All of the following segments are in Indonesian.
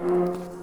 Yang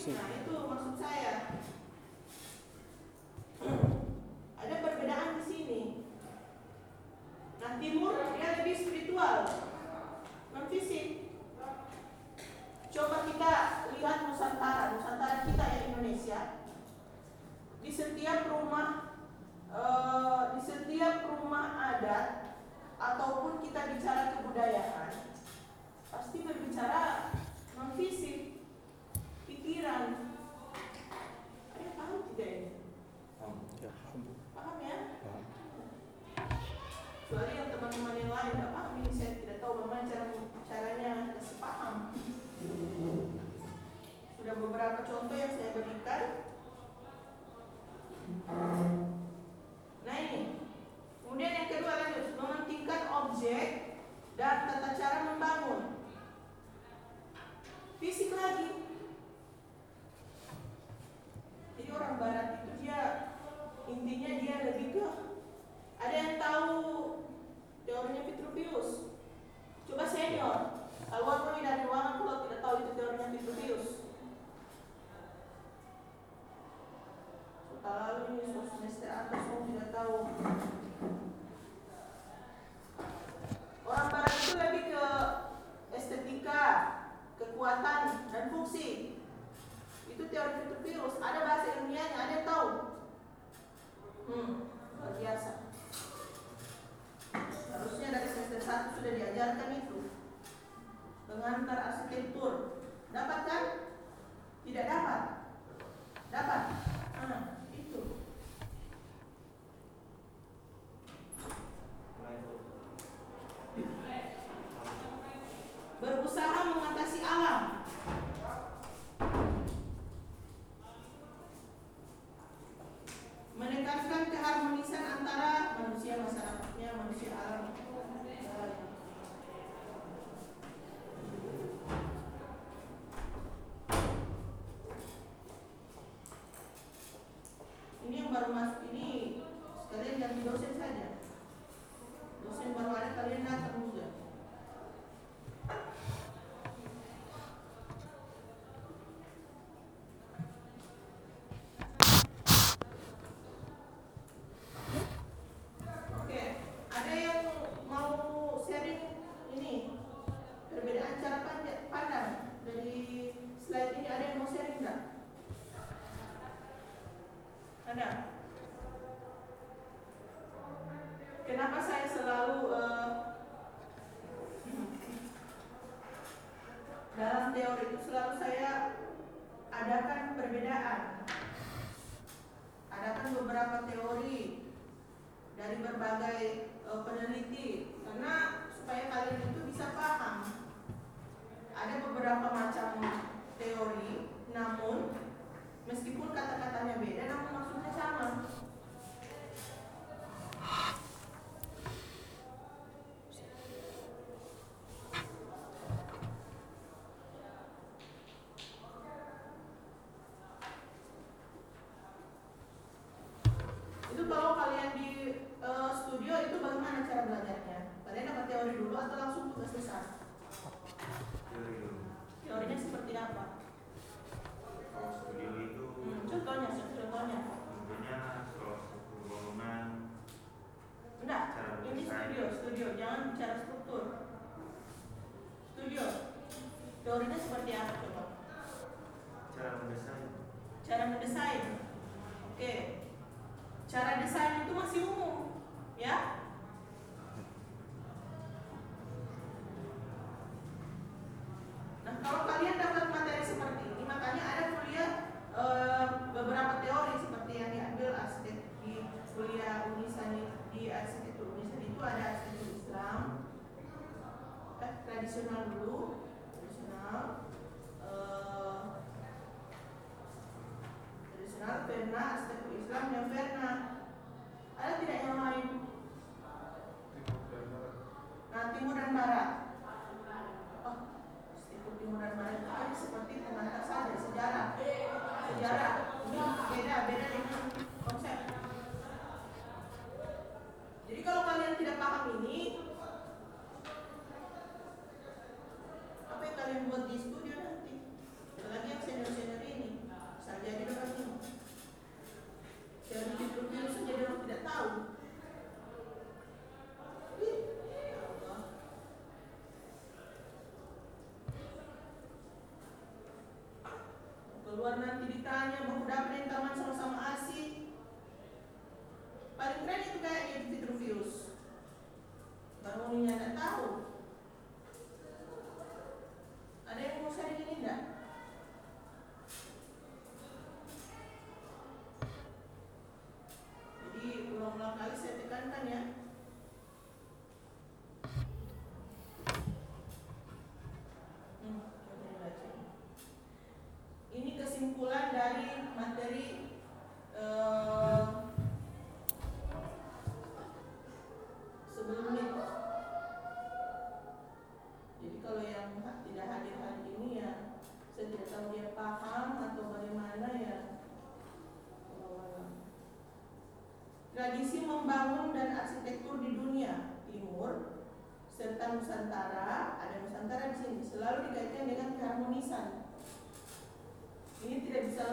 see.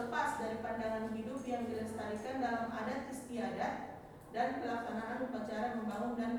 lepas dari pandangan hidup yang dilestarikan dalam adat istiadat dan pelaksanaan upacara membangun dan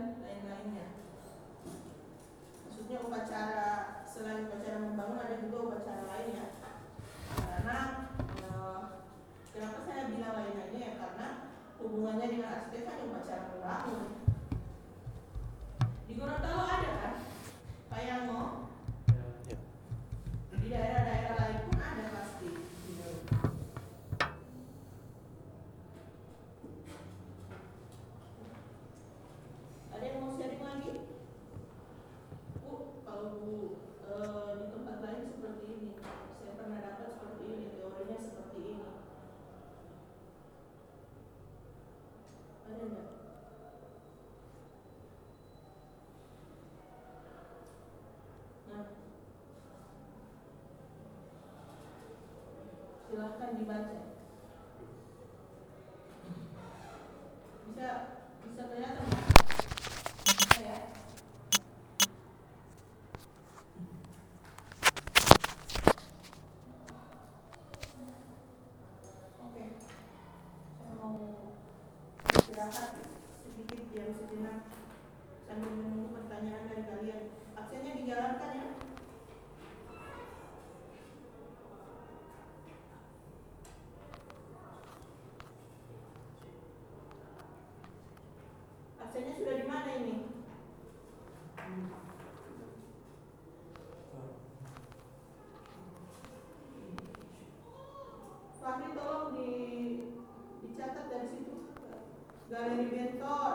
silahkan dibaca alimento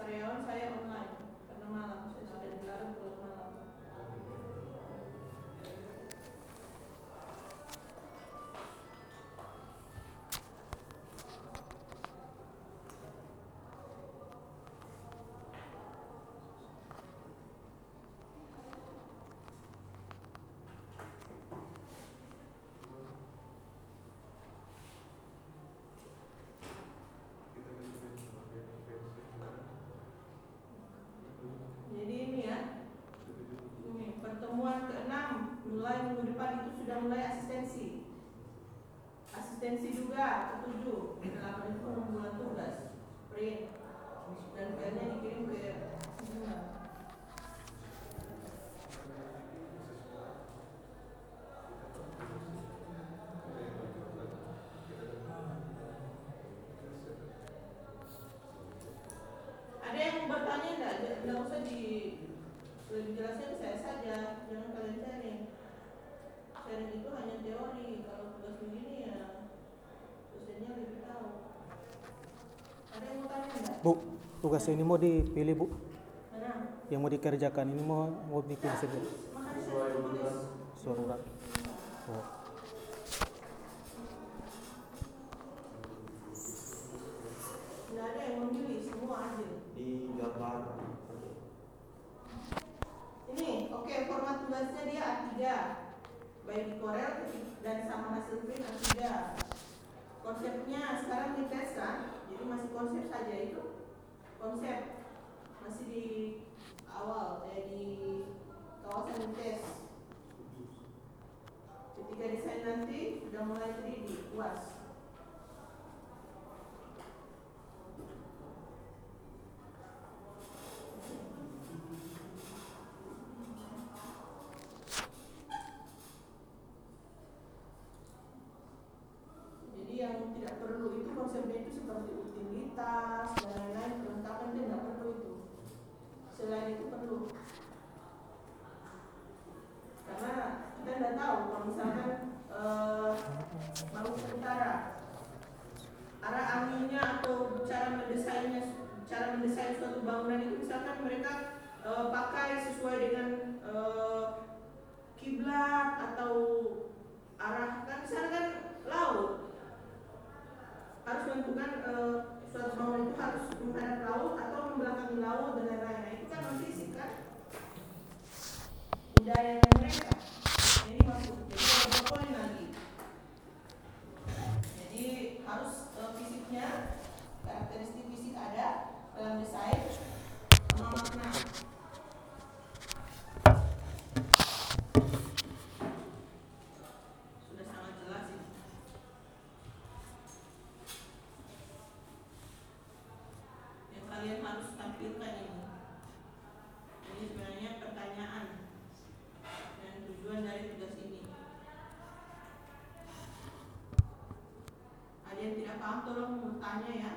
karyawan saya mulai asistensi. Asistensi juga tugas ini mau dipilih bu yang mau dikerjakan ini mau mau dipilih sendiri. surat oh. ini oke format tugasnya dia A3 baik di korel dan sama hasil print A3 konsepnya sekarang dites kan jadi masih konsep saja itu konsep masih di awal dari di kawasan tes ketika desain nanti sudah mulai 3D Thank you. paham tolong bertanya ya.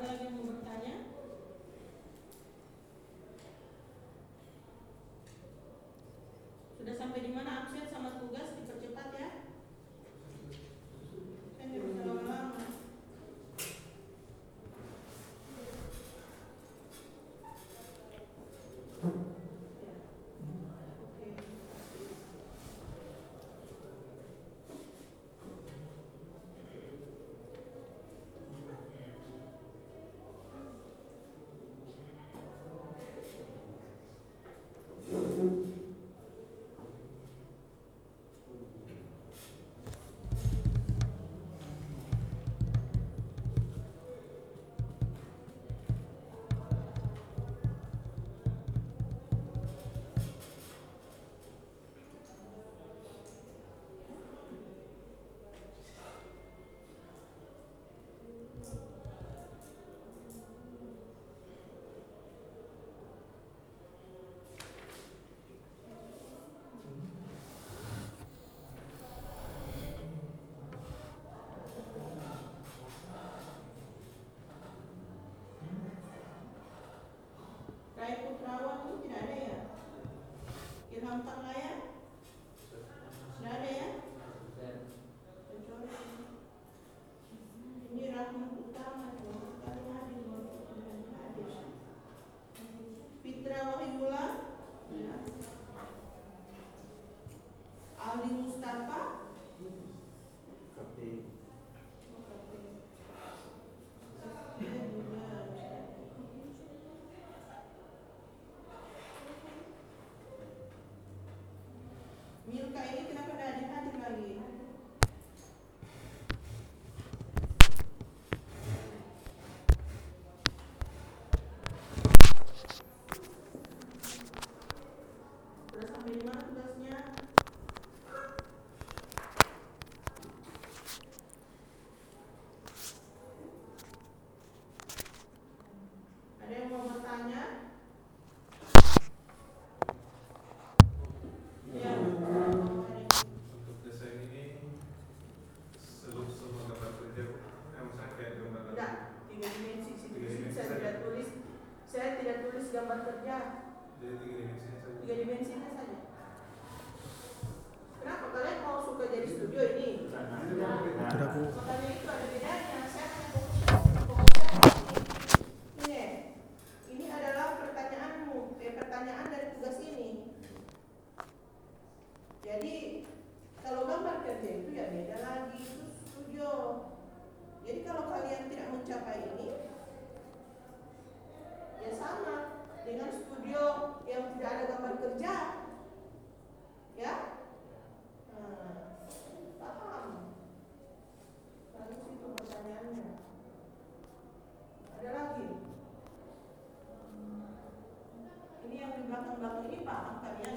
Gracias. gampang layan 应该。belakang batu ini paham kalian?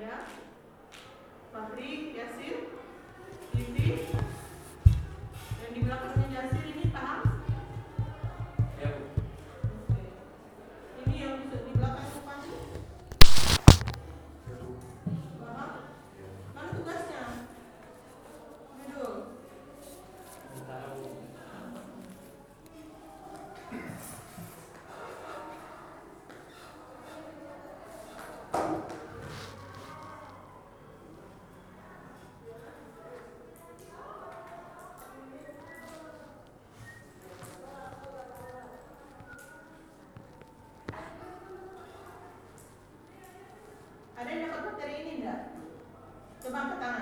ada Yasir, yasin, dan di belakangnya Yasir. Sema mpatana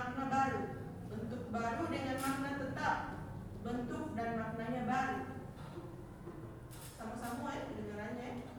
makna baru, bentuk baru dengan makna tetap, bentuk dan maknanya baru. Sama-sama ya pendengarannya.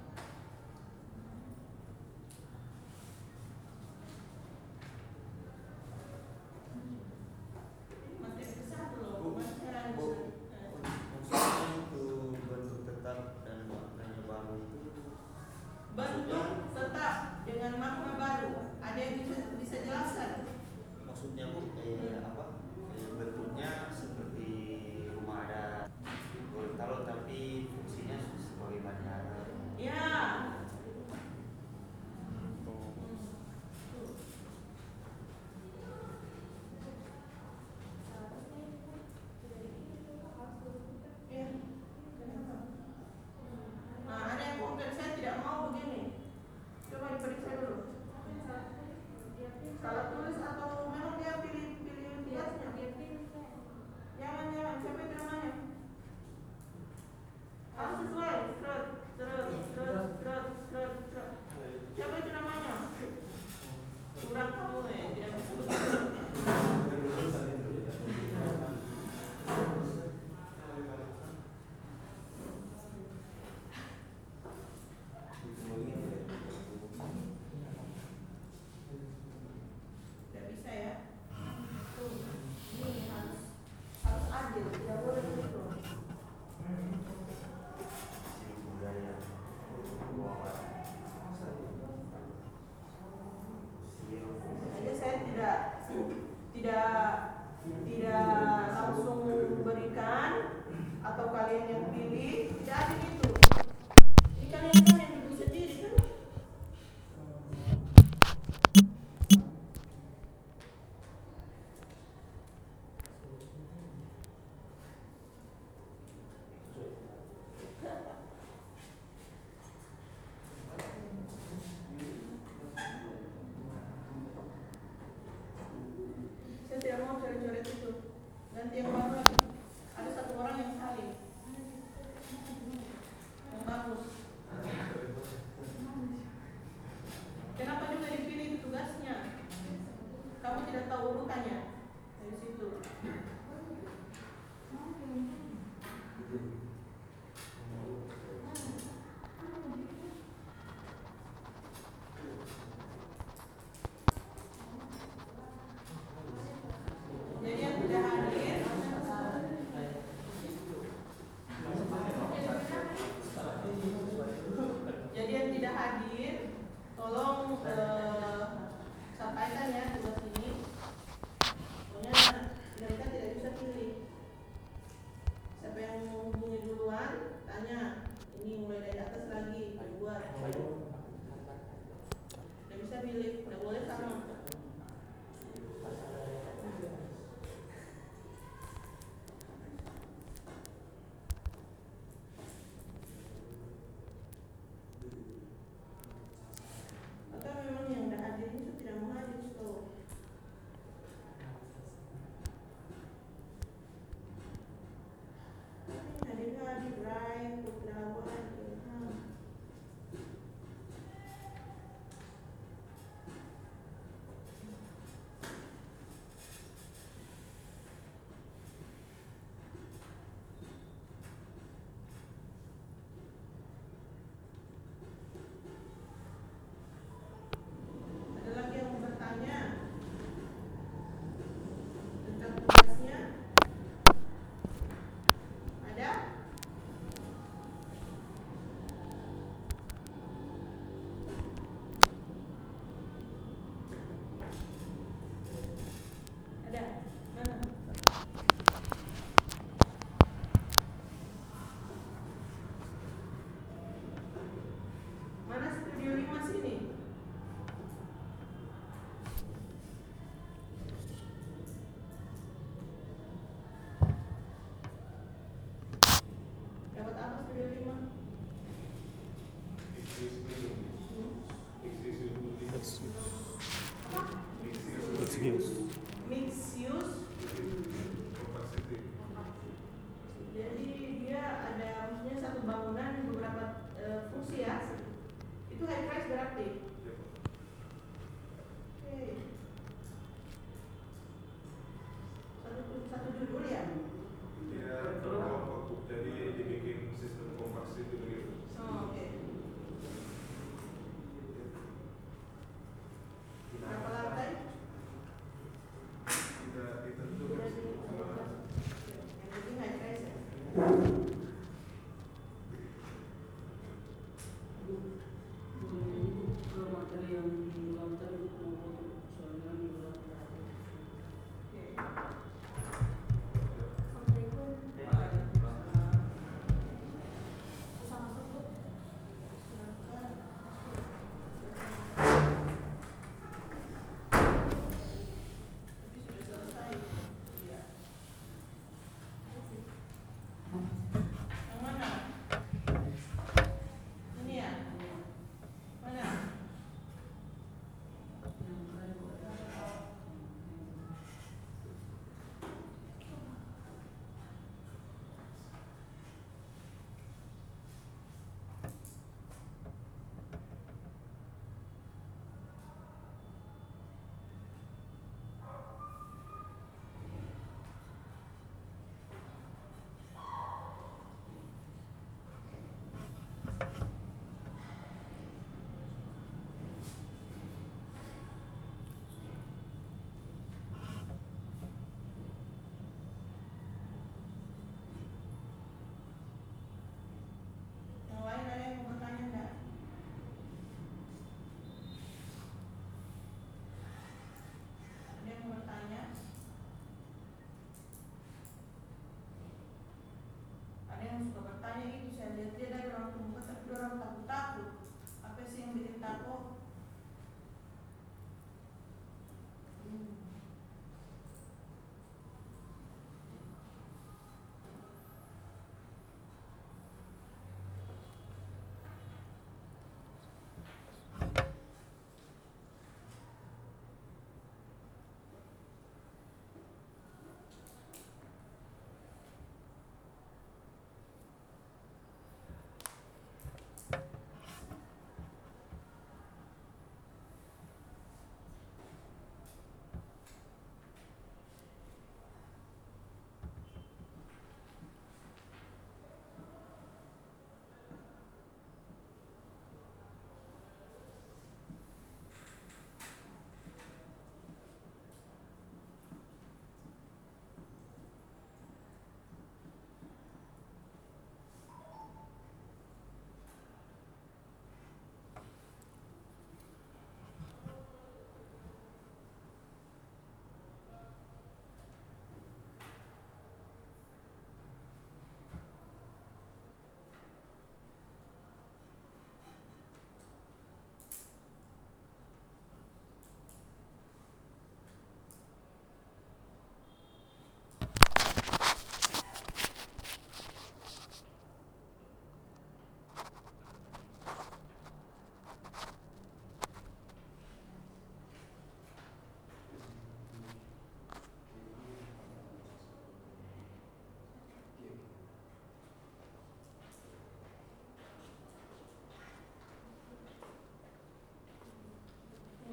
Dios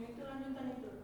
Yang itu lanjutan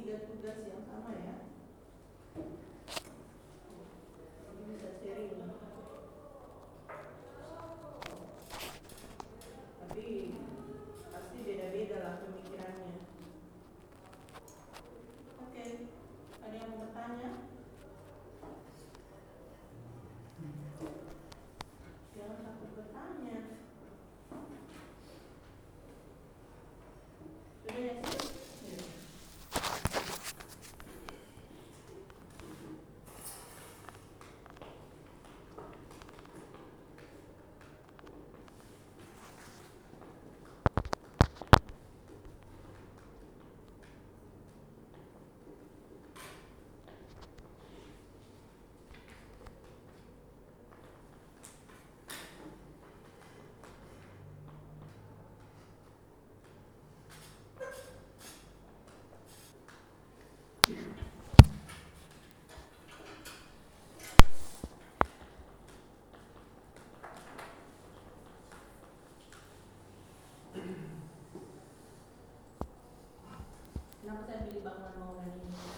tiga tugas yang sama ya. ini bisa sharing. Tapi pasti beda-beda lah pemikirannya. Oke, ada yang mau bertanya? Jangan takut bertanya. Sudah ya sih? kenapa saya pilih bangunan bangunan ini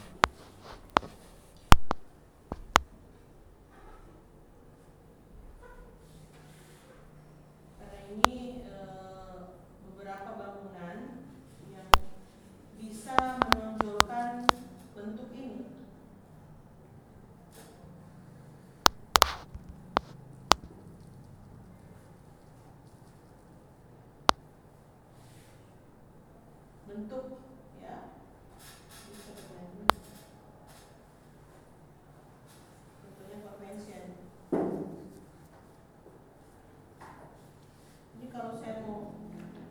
saya mau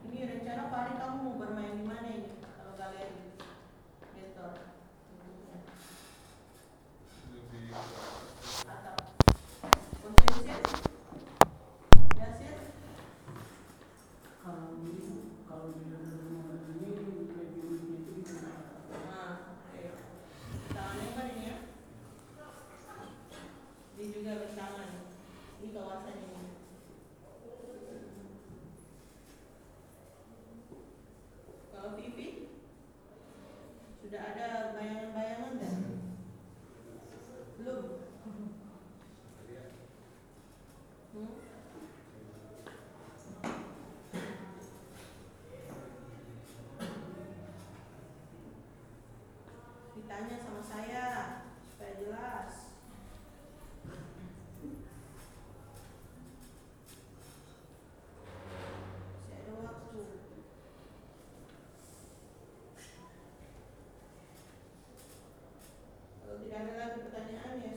ini rencana Pak kamu mau bermain di mana ini kalau galeri investor Kalau tidak ada lagi pertanyaan ya